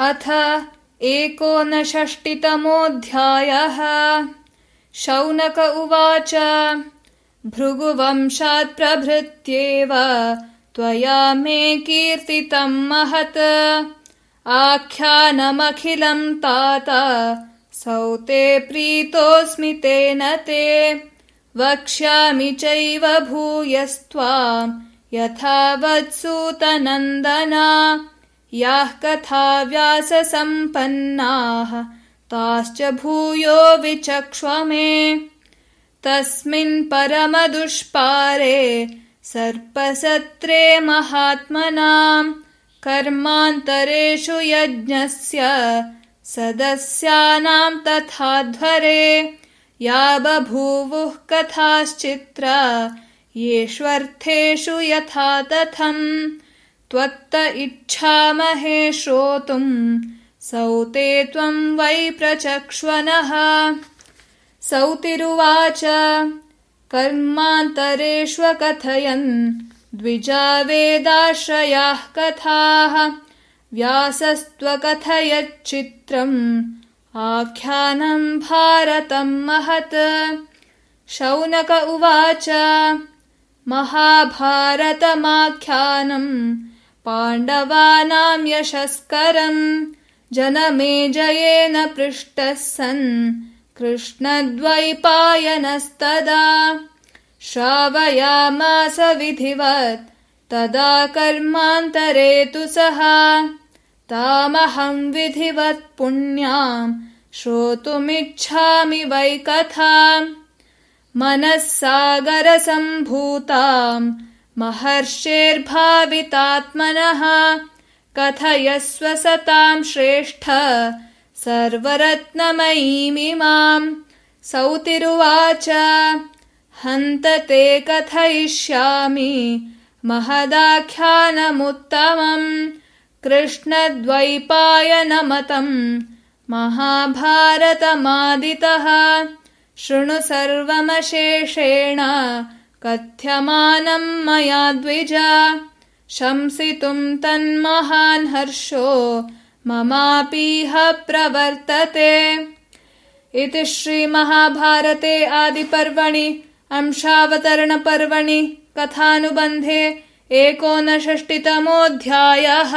अथ एकोनषष्टितमोऽध्यायः। शौनक उवाच भृगुवंशात् प्रभृत्येव त्वया मे कीर्तितम् महत्। आख्यानमखिलम् तात सौते प्रीतोऽस्मि तेन ते। वक्ष्यामि चैव भूयस्त्वाम् यथा वत्सूतनन्दना याः कथा व्याससम्पन्नाः ताश्च भूयो विचक्ष्व मे। तस्मिन् परमदुष्पारे सर्पसत्रे महात्मनाम् कर्मान्तरेषु यज्ञस्य सदस्यानाम् तथाध्वरे या बभूवुः कथाश्चित्रा येष्वर्थेषु यथा तथम् त्वत्त इच्छामहे श्रोतुम् सौते त्वम् वै प्रचक्ष्वनः। सौतिरुवाच कर्मान्तरेष्वकथयन् द्विजा वेदाश्रयाः कथाः। व्यासस्त्वकथयच्चित्रम् आख्यानम् भारतम् महत्। शौनक उवाच महाभारतमाख्यानम् पाण्डवानाम् यशस्करम् जनमेजयेन पृष्टः सन् कृष्णद्वैपायनस्तदा श्रावयामास विधिवत् तदा कर्मान्तरे तु सः तामहम् विधिवत् पुण्याम् श्रोतुमिच्छामि वै कथाम् मनः सागरसम्भूताम् महर्षेर्भावितात्मनः कथयस्व सताम् श्रेष्ठ सर्वरत्नमयीमिमाम् सौतिरुवाच हन्त ते कथयिष्यामि महदाख्यानमुत्तमम् कृष्णद्वैपायनमतम् महाभारतमादितः। शृणु सर्वमशेषेण कथ्यमानम् मया द्विजा। शंसितुम् तन्महान् हर्षो ममापीह प्रवर्तते। इति श्रीमहाभारते आदिपर्वणि अंशावतरणपर्वणि कथानुबन्धे एकोनषष्टितमोऽध्यायः